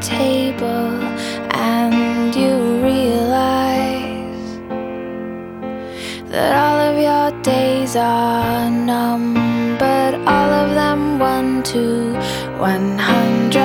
table and you realize that all of your days are numbered, all of them one to one hundred.